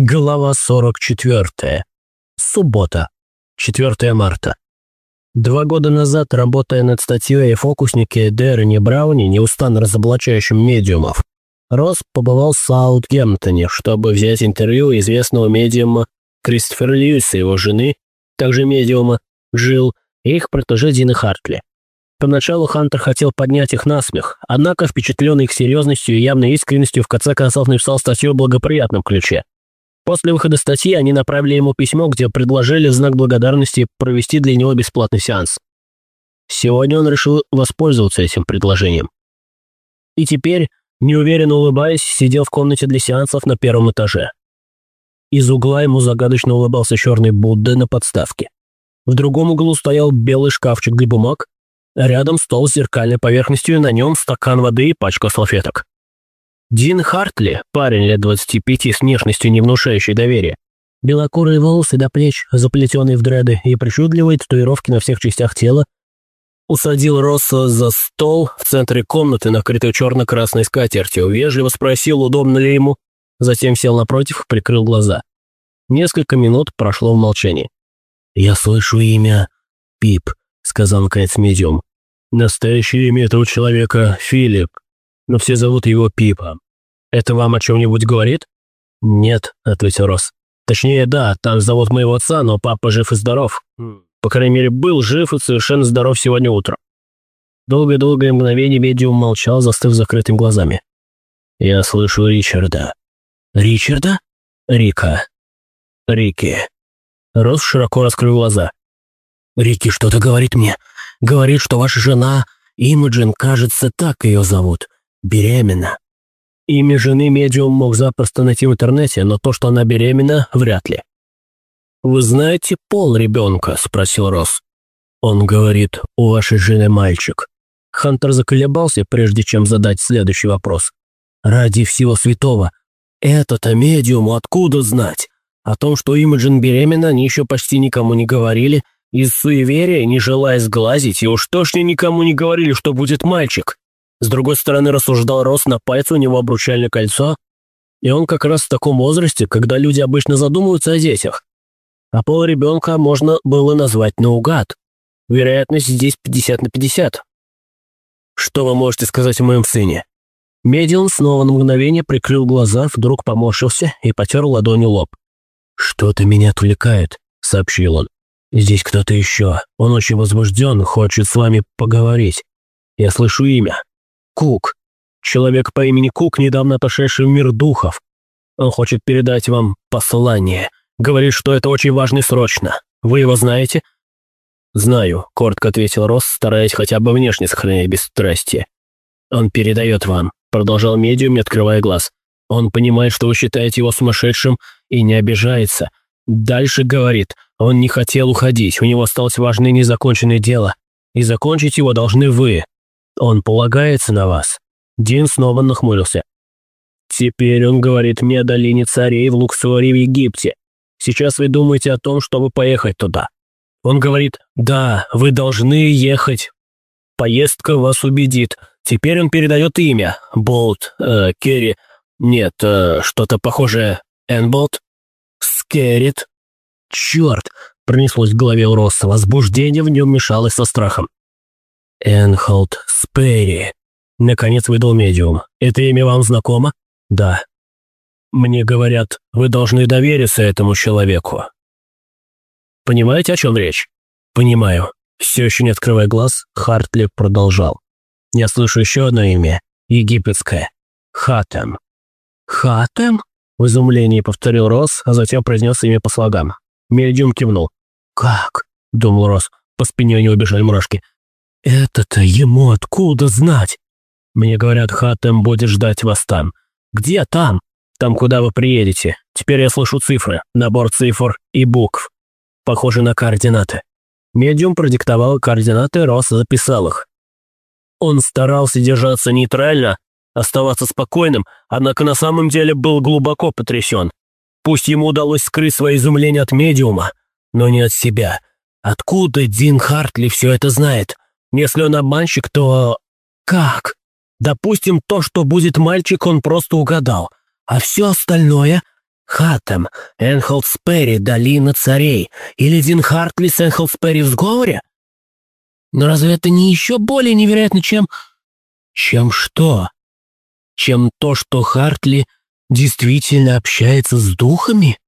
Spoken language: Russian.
Глава 44. Суббота. 4 марта. Два года назад, работая над статьей о фокуснике Дэрни Брауни, неустанно разоблачающем медиумов, Росс побывал в Саутгемптоне, чтобы взять интервью известного медиума Кристофера Льюиса и его жены, также медиума Джилл, и их протеже Дины Хартли. Поначалу Хантер хотел поднять их на смех, однако, впечатленный их серьезностью и явной искренностью, в конце концов написал статью в благоприятном ключе – После выхода статьи они направили ему письмо, где предложили в знак благодарности провести для него бесплатный сеанс. Сегодня он решил воспользоваться этим предложением. И теперь, неуверенно улыбаясь, сидел в комнате для сеансов на первом этаже. Из угла ему загадочно улыбался черный Будда на подставке. В другом углу стоял белый шкафчик для бумаг, рядом стол с зеркальной поверхностью, и на нем стакан воды и пачка салфеток. Дин Хартли, парень лет 25 с внешностью, не внушающей доверия. Белокурые волосы до плеч, заплетенные в дреды и причудливые татуировки на всех частях тела, усадил Росса за стол в центре комнаты, накрытой черно-красной скатертью, вежливо спросил, удобно ли ему, затем сел напротив, прикрыл глаза. Несколько минут прошло в молчании. «Я слышу имя Пип», — сказал наконец медиум. «Настоящее имя этого человека — Филипп но все зовут его Пипа. Это вам о чем-нибудь говорит?» «Нет», — ответил Росс. «Точнее, да, там зовут моего отца, но папа жив и здоров. По крайней мере, был жив и совершенно здоров сегодня утром». Долгое-долгое мгновение медиум молчал, застыв закрытыми глазами. «Я слышу Ричарда». «Ричарда?» «Рика». «Рики». Росс широко раскрыл глаза. «Рики что-то говорит мне. Говорит, что ваша жена, Имаджин, кажется, так ее зовут беременна. Имя жены медиум мог запросто найти в интернете, но то, что она беременна, вряд ли. «Вы знаете пол ребенка?» – спросил Росс. Он говорит, «У вашей жены мальчик». Хантер заколебался, прежде чем задать следующий вопрос. «Ради всего святого, это-то медиуму откуда знать? О том, что Имаджин беременна, они еще почти никому не говорили, из суеверия, не желая сглазить, и уж точно никому не говорили, что будет мальчик. С другой стороны, рассуждал Рос, на пальце у него обручальное кольцо, и он как раз в таком возрасте, когда люди обычно задумываются о детях. А пол ребенка можно было назвать наугад. Вероятность здесь 50 на 50. Что вы можете сказать о моем сыне? Медиум снова на мгновение прикрыл глаза, вдруг поморщился и потер ладонью лоб. «Что-то меня отвлекает», — сообщил он. «Здесь кто-то еще. Он очень возбужден, хочет с вами поговорить. Я слышу имя. Кук. Человек по имени Кук, недавно отошедший в мир духов. Он хочет передать вам послание. Говорит, что это очень важно и срочно. Вы его знаете?» «Знаю», — коротко ответил Росс, стараясь хотя бы внешне сохранять бесстрастие. «Он передает вам», — продолжал медиум, не открывая глаз. «Он понимает, что вы считаете его сумасшедшим и не обижается. Дальше говорит, он не хотел уходить, у него осталось важное незаконченное дело, и закончить его должны вы. Он полагается на вас». Дин снова нахмурился. «Теперь он говорит мне о долине царей в Луксоре в Египте. Сейчас вы думаете о том, чтобы поехать туда. Он говорит, да, вы должны ехать. Поездка вас убедит. Теперь он передает имя. Болт, э, Керри, нет, э, что-то похожее. Энболт? Скеррит? Черт, пронеслось в голове у Росса. Возбуждение в нем мешалось со страхом. Энхолд Сперри. Наконец выдал медиум. Это имя вам знакомо? Да. Мне говорят, вы должны довериться этому человеку. Понимаете, о чем речь? Понимаю. Все еще не открывая глаз, Хартли продолжал. Я слышу еще одно имя. Египетское. Хатем. Хатем? В изумлении повторил Рос, а затем произнес имя по слогам. Медиум кивнул. «Как?» – думал Рос. По спине у него бежали мурашки. «Это-то ему откуда знать?» «Мне говорят, Хаттем будет ждать вас там». «Где там?» «Там, куда вы приедете. Теперь я слышу цифры, набор цифр и букв. Похожи на координаты». Медиум продиктовал координаты, Росс записал их. Он старался держаться нейтрально, оставаться спокойным, однако на самом деле был глубоко потрясен. Пусть ему удалось скрыть свое изумление от медиума, но не от себя. Откуда Дин Хартли все это знает? Если он обманщик, то... Как? Допустим, то, что будет мальчик, он просто угадал. А все остальное... Хаттем, Энхолдсперри, Долина царей или Дин Хартли с Энхолдсперри в сговоре? Но разве это не еще более невероятно, чем... Чем что? Чем то, что Хартли действительно общается с духами?